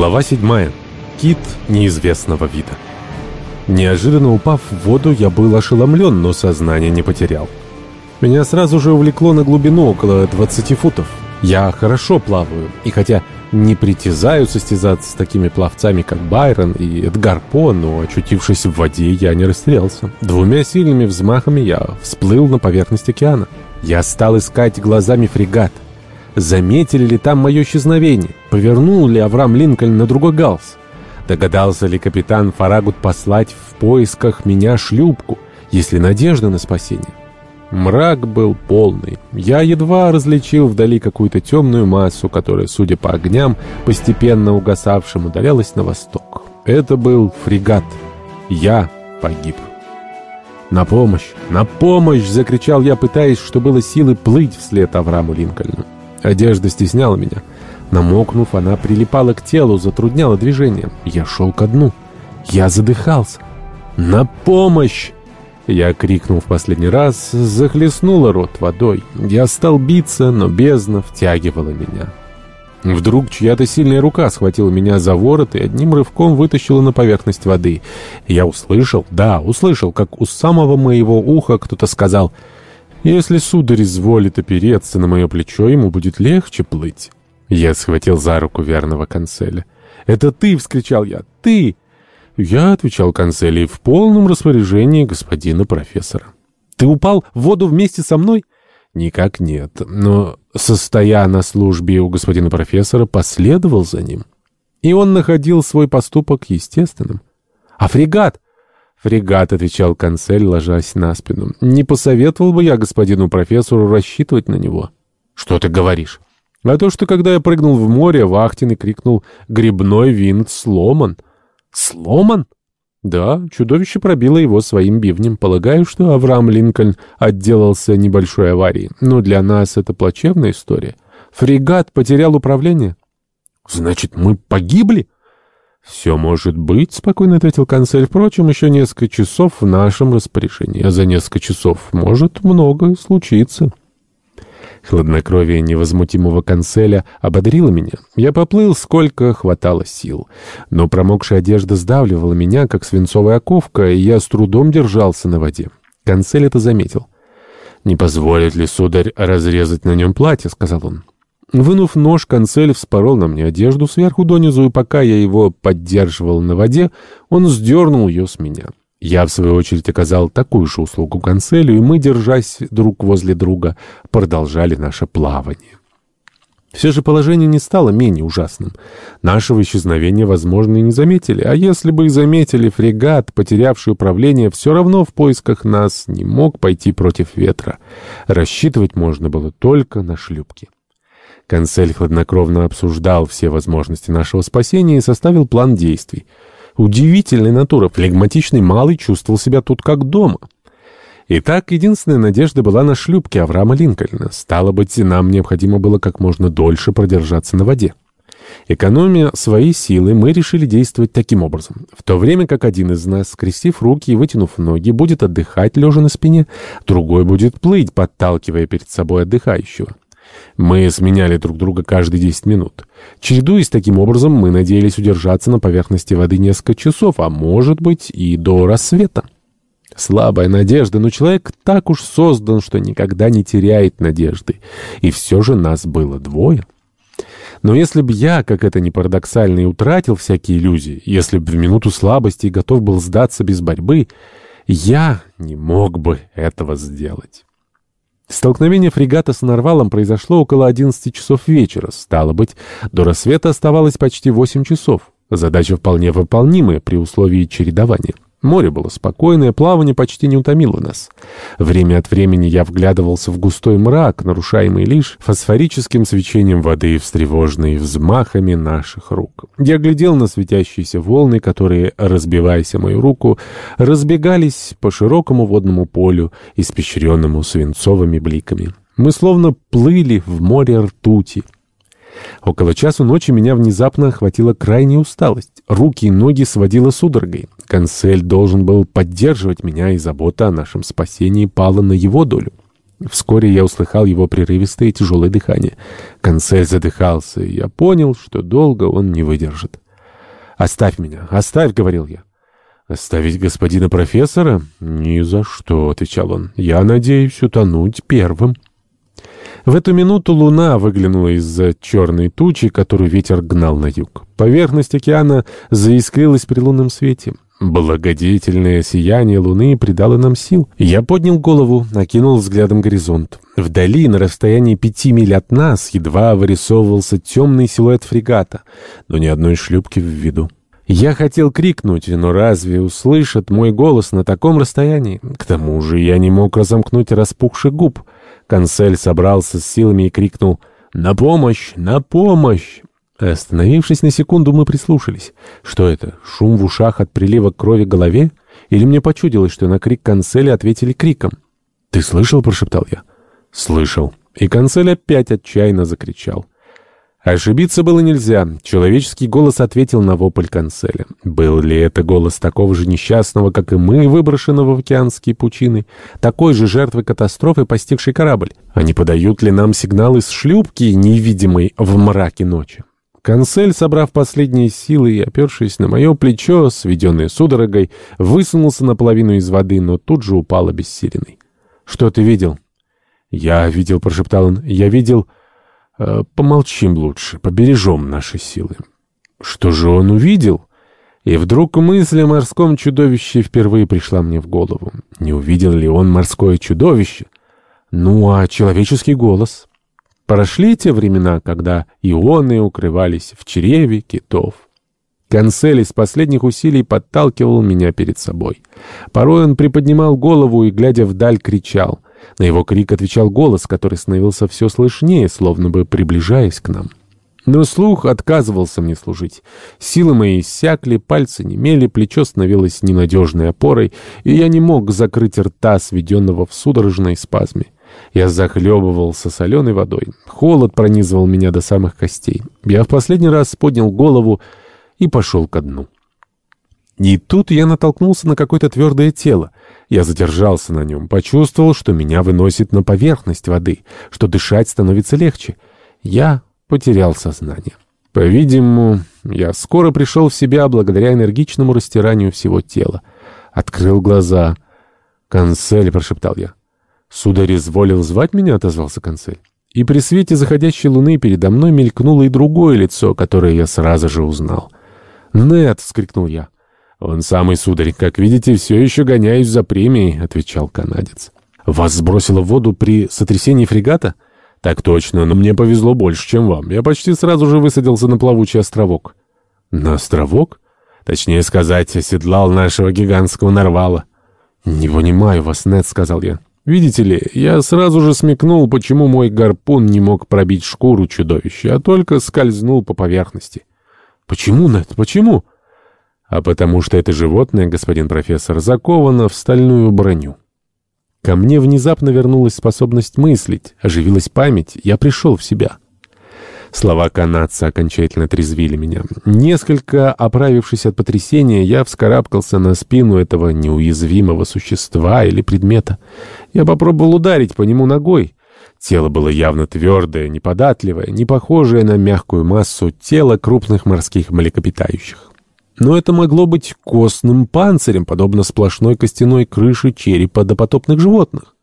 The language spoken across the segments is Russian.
Глава 7. Кит неизвестного вида. Неожиданно упав в воду, я был ошеломлен, но сознание не потерял. Меня сразу же увлекло на глубину около 20 футов. Я хорошо плаваю, и хотя не притязаю состязаться с такими пловцами, как Байрон и Эдгар По, но, очутившись в воде, я не растерялся. Двумя сильными взмахами я всплыл на поверхность океана. Я стал искать глазами фрегат — Заметили ли там мое исчезновение? Повернул ли Авраам Линкольн на другой галс? Догадался ли капитан Фарагут послать в поисках меня шлюпку, если надежда на спасение? Мрак был полный. Я едва различил вдали какую-то темную массу, которая, судя по огням, постепенно угасавшим, удалялась на восток. Это был фрегат. Я погиб. «На помощь! На помощь!» — закричал я, пытаясь, что было силы, плыть вслед Аврааму Линкольну. Одежда стесняла меня. Намокнув, она прилипала к телу, затрудняла движение. Я шел ко дну. Я задыхался. «На помощь!» Я крикнул в последний раз, захлестнула рот водой. Я стал биться, но бездна втягивала меня. Вдруг чья-то сильная рука схватила меня за ворот и одним рывком вытащила на поверхность воды. Я услышал, да, услышал, как у самого моего уха кто-то сказал если сударь изволит опереться на мое плечо, ему будет легче плыть. Я схватил за руку верного канцеля. «Это ты!» — вскричал я. «Ты!» Я отвечал канцелей в полном распоряжении господина профессора. «Ты упал в воду вместе со мной?» «Никак нет, но, состоя на службе у господина профессора, последовал за ним. И он находил свой поступок естественным. А фрегат? «Фрегат», — отвечал канцель, ложась на спину. «Не посоветовал бы я господину профессору рассчитывать на него». «Что ты говоришь?» «А то, что когда я прыгнул в море, вахтенный крикнул «Грибной винт сломан». «Сломан?» Да, чудовище пробило его своим бивнем. Полагаю, что Авраам Линкольн отделался небольшой аварией. Но для нас это плачевная история. Фрегат потерял управление. «Значит, мы погибли?» «Все может быть», — спокойно ответил канцель. «Впрочем, еще несколько часов в нашем распоряжении, а за несколько часов может многое случиться». Хладнокровие невозмутимого канцеля ободрило меня. Я поплыл, сколько хватало сил. Но промокшая одежда сдавливала меня, как свинцовая оковка, и я с трудом держался на воде. Канцель это заметил. «Не позволит ли, сударь, разрезать на нем платье?» — сказал он. Вынув нож, канцель вспорол на мне одежду сверху донизу, и пока я его поддерживал на воде, он сдернул ее с меня. Я, в свою очередь, оказал такую же услугу канцелю, и мы, держась друг возле друга, продолжали наше плавание. Все же положение не стало менее ужасным. Нашего исчезновения, возможно, и не заметили, а если бы и заметили, фрегат, потерявший управление, все равно в поисках нас не мог пойти против ветра. Рассчитывать можно было только на шлюпки. Канцель хладнокровно обсуждал все возможности нашего спасения и составил план действий. Удивительная натура, флегматичный малый чувствовал себя тут как дома. Итак, единственная надежда была на шлюпке Авраама Линкольна. Стало быть, нам необходимо было как можно дольше продержаться на воде. Экономя свои силы, мы решили действовать таким образом. В то время как один из нас, скрестив руки и вытянув ноги, будет отдыхать, лежа на спине, другой будет плыть, подталкивая перед собой отдыхающего. Мы сменяли друг друга каждые 10 минут. Чередуясь таким образом, мы надеялись удержаться на поверхности воды несколько часов, а может быть и до рассвета. Слабая надежда, но человек так уж создан, что никогда не теряет надежды. И все же нас было двое. Но если бы я, как это ни парадоксально, и утратил всякие иллюзии, если бы в минуту слабости готов был сдаться без борьбы, я не мог бы этого сделать. Столкновение фрегата с Нарвалом произошло около 11 часов вечера. Стало быть, до рассвета оставалось почти 8 часов. Задача вполне выполнимая при условии чередования. Море было спокойное, плавание почти не утомило нас. Время от времени я вглядывался в густой мрак, нарушаемый лишь фосфорическим свечением воды, встревоженной взмахами наших рук. Я глядел на светящиеся волны, которые, разбиваясь о мою руку, разбегались по широкому водному полю, испещренному свинцовыми бликами. Мы словно плыли в море ртути. Около часу ночи меня внезапно охватила крайняя усталость. Руки и ноги сводила судорогой. Консель должен был поддерживать меня, и забота о нашем спасении пала на его долю. Вскоре я услыхал его прерывистое и тяжелое дыхание. Консель задыхался, и я понял, что долго он не выдержит. «Оставь меня, оставь», — говорил я. «Оставить господина профессора? Ни за что», — отвечал он. «Я надеюсь утонуть первым». В эту минуту луна выглянула из-за черной тучи, которую ветер гнал на юг. Поверхность океана заискрилась при лунном свете. Благодетельное сияние луны придало нам сил. Я поднял голову, накинул взглядом горизонт. Вдали, на расстоянии пяти миль от нас, едва вырисовывался темный силуэт фрегата, но ни одной шлюпки в виду. Я хотел крикнуть, но разве услышат мой голос на таком расстоянии? К тому же я не мог разомкнуть распухших губ. Консель собрался с силами и крикнул «На помощь! На помощь!» Остановившись на секунду, мы прислушались. Что это? Шум в ушах от прилива крови к голове? Или мне почудилось, что на крик Конселя ответили криком? «Ты слышал?» — прошептал я. «Слышал». И Консель опять отчаянно закричал. Ошибиться было нельзя. Человеческий голос ответил на вопль Конселя. Был ли это голос такого же несчастного, как и мы, выброшенного в океанские пучины? Такой же жертвы катастрофы, постигшей корабль? А не подают ли нам сигналы с шлюпки, невидимой в мраке ночи? Консель, собрав последние силы и опершись на мое плечо, сведенное судорогой, высунулся наполовину из воды, но тут же упал обессиленный. «Что ты видел?» «Я видел», — прошептал он, — «я видел...» Э, помолчим лучше, побережем наши силы. Что же он увидел? И вдруг мысль о морском чудовище впервые пришла мне в голову. Не увидел ли он морское чудовище? Ну, а человеческий голос? Прошли те времена, когда ионы укрывались в чреве китов. Канцель из последних усилий подталкивал меня перед собой. Порой он приподнимал голову и, глядя вдаль, кричал — на его крик отвечал голос, который становился все слышнее, словно бы приближаясь к нам. Но слух отказывался мне служить. Силы мои иссякли, пальцы немели, плечо становилось ненадежной опорой, и я не мог закрыть рта, сведенного в судорожной спазме. Я захлебывался соленой водой. Холод пронизывал меня до самых костей. Я в последний раз поднял голову и пошел ко дну. И тут я натолкнулся на какое-то твердое тело. Я задержался на нем, почувствовал, что меня выносит на поверхность воды, что дышать становится легче. Я потерял сознание. По-видимому, я скоро пришел в себя благодаря энергичному растиранию всего тела. Открыл глаза. «Консель», — прошептал я. «Сударь изволил звать меня?» — отозвался консель. И при свете заходящей луны передо мной мелькнуло и другое лицо, которое я сразу же узнал. «Нет!» — вскрикнул я. «Он самый, сударь, как видите, все еще гоняюсь за премией», — отвечал канадец. «Вас сбросило в воду при сотрясении фрегата?» «Так точно, но мне повезло больше, чем вам. Я почти сразу же высадился на плавучий островок». «На островок?» «Точнее сказать, оседлал нашего гигантского нарвала». «Не понимаю вас, Нед», — сказал я. «Видите ли, я сразу же смекнул, почему мой гарпун не мог пробить шкуру чудовища, а только скользнул по поверхности». «Почему, Нед, почему?» А потому что это животное, господин профессор, заковано в стальную броню. Ко мне внезапно вернулась способность мыслить, оживилась память, я пришел в себя. Слова канадца окончательно трезвили меня. Несколько оправившись от потрясения, я вскарабкался на спину этого неуязвимого существа или предмета. Я попробовал ударить по нему ногой. Тело было явно твердое, неподатливое, не похожее на мягкую массу тела крупных морских млекопитающих но это могло быть костным панцирем, подобно сплошной костяной крыше черепа допотопных животных.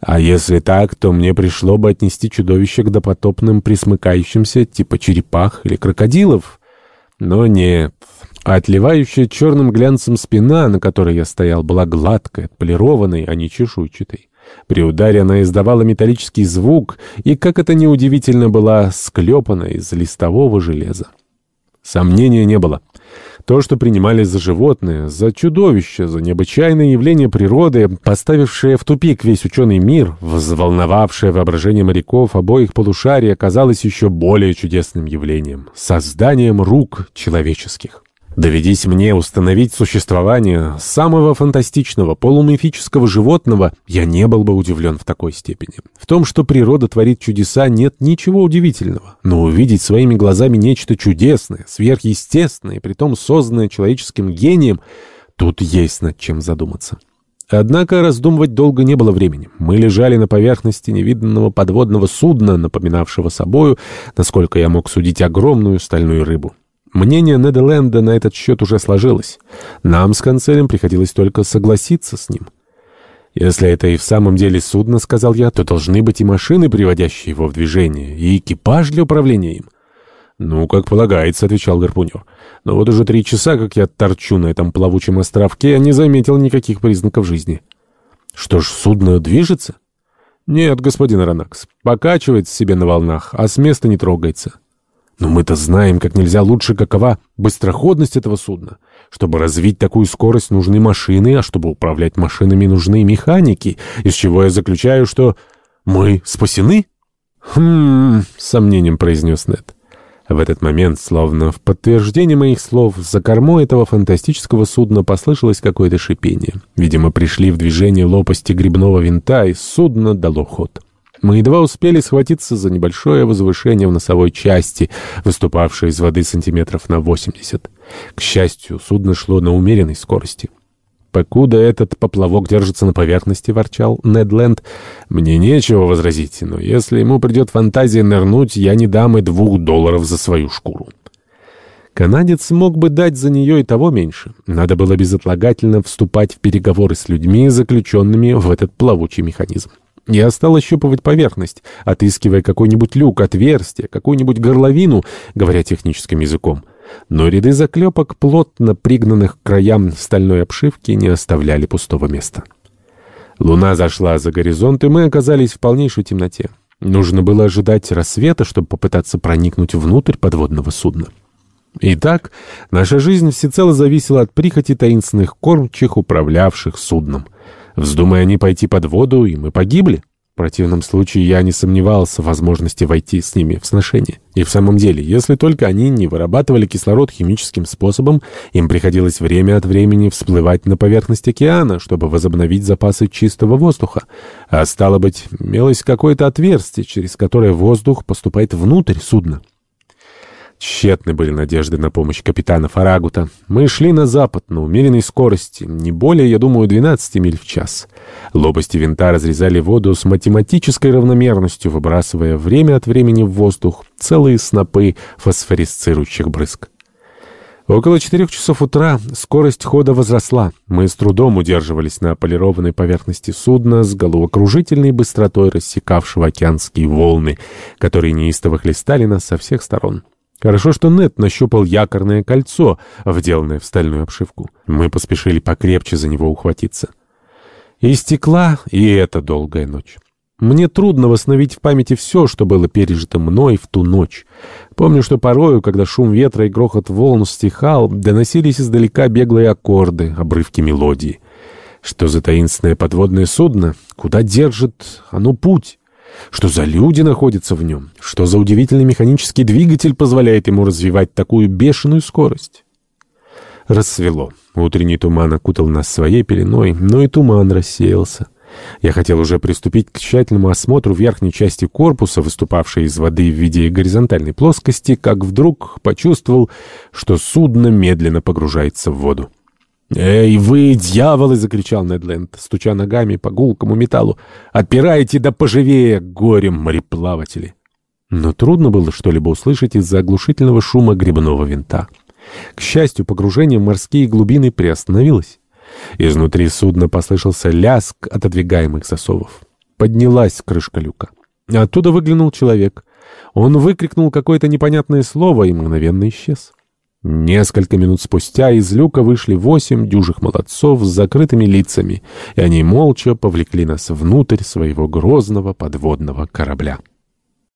А если так, то мне пришло бы отнести чудовище к допотопным присмыкающимся, типа черепах или крокодилов. Но нет. Отливающая черным глянцем спина, на которой я стоял, была гладкой, отполированной, а не чешуйчатой. При ударе она издавала металлический звук, и, как это неудивительно, была склепана из листового железа. Сомнения не было. То, что принимали за животное, за чудовище, за необычайное явление природы, поставившее в тупик весь ученый мир, взволновавшее воображение моряков обоих полушарий, оказалось еще более чудесным явлением — созданием рук человеческих. Доведись мне установить существование самого фантастичного, полумифического животного, я не был бы удивлен в такой степени. В том, что природа творит чудеса, нет ничего удивительного. Но увидеть своими глазами нечто чудесное, сверхъестественное, притом созданное человеческим гением, тут есть над чем задуматься. Однако раздумывать долго не было времени. Мы лежали на поверхности невиданного подводного судна, напоминавшего собою, насколько я мог судить, огромную стальную рыбу. Мнение Неделенда на этот счет уже сложилось. Нам с канцелем приходилось только согласиться с ним. «Если это и в самом деле судно, — сказал я, — то должны быть и машины, приводящие его в движение, и экипаж для управления им». «Ну, как полагается», — отвечал гарпунер. «Но вот уже три часа, как я торчу на этом плавучем островке, я не заметил никаких признаков жизни». «Что ж, судно движется?» «Нет, господин Ранакс, покачивается себе на волнах, а с места не трогается». Но мы-то знаем как нельзя лучше, какова быстроходность этого судна. Чтобы развить такую скорость, нужны машины, а чтобы управлять машинами, нужны механики, из чего я заключаю, что мы спасены? «Хм...» — с сомнением произнес Нед. В этот момент, словно в подтверждение моих слов, за кормой этого фантастического судна послышалось какое-то шипение. Видимо, пришли в движение лопасти грибного винта, и судно дало ход. Мы едва успели схватиться за небольшое возвышение в носовой части, выступавшее из воды сантиметров на 80. К счастью, судно шло на умеренной скорости. «Покуда этот поплавок держится на поверхности», — ворчал Недленд, — «мне нечего возразить, но если ему придет фантазия нырнуть, я не дам и двух долларов за свою шкуру». Канадец мог бы дать за нее и того меньше. Надо было безотлагательно вступать в переговоры с людьми, заключенными в этот плавучий механизм. Я стал ощупывать поверхность, отыскивая какой-нибудь люк, отверстие, какую-нибудь горловину, говоря техническим языком. Но ряды заклепок, плотно пригнанных к краям стальной обшивки, не оставляли пустого места. Луна зашла за горизонт, и мы оказались в полнейшей темноте. Нужно было ожидать рассвета, чтобы попытаться проникнуть внутрь подводного судна. Итак, наша жизнь всецело зависела от прихоти таинственных кормчих, управлявших судном — Вздумая они пойти под воду, и мы погибли. В противном случае я не сомневался в возможности войти с ними в сношение. И в самом деле, если только они не вырабатывали кислород химическим способом, им приходилось время от времени всплывать на поверхность океана, чтобы возобновить запасы чистого воздуха. А стало быть, имелось какое-то отверстие, через которое воздух поступает внутрь судна. Тщетны были надежды на помощь капитана Фарагута. Мы шли на запад на умеренной скорости, не более, я думаю, 12 миль в час. Лопасти винта разрезали воду с математической равномерностью, выбрасывая время от времени в воздух целые снопы фосфорисцирующих брызг. Около четырех часов утра скорость хода возросла. Мы с трудом удерживались на полированной поверхности судна с головокружительной быстротой рассекавшего океанские волны, которые неистово хлестали нас со всех сторон. Хорошо, что Нет нащупал якорное кольцо, вделанное в стальную обшивку. Мы поспешили покрепче за него ухватиться. И стекла и эта долгая ночь. Мне трудно восстановить в памяти все, что было пережито мной в ту ночь. Помню, что порою, когда шум ветра и грохот волн стихал, доносились издалека беглые аккорды, обрывки мелодии. Что за таинственное подводное судно? Куда держит оно путь? Что за люди находятся в нем? Что за удивительный механический двигатель позволяет ему развивать такую бешеную скорость? Рассвело. Утренний туман окутал нас своей пеленой, но и туман рассеялся. Я хотел уже приступить к тщательному осмотру верхней части корпуса, выступавшей из воды в виде горизонтальной плоскости, как вдруг почувствовал, что судно медленно погружается в воду. «Эй, вы, дьяволы!» — закричал Недленд, стуча ногами по гулкому металлу. «Отпирайте да поживее, горем мореплаватели!» Но трудно было что-либо услышать из-за оглушительного шума грибного винта. К счастью, погружение в морские глубины приостановилось. Изнутри судна послышался лязг отодвигаемых засовов. Поднялась крышка люка. Оттуда выглянул человек. Он выкрикнул какое-то непонятное слово и мгновенно исчез. Несколько минут спустя из люка вышли восемь дюжих молодцов с закрытыми лицами, и они молча повлекли нас внутрь своего грозного подводного корабля.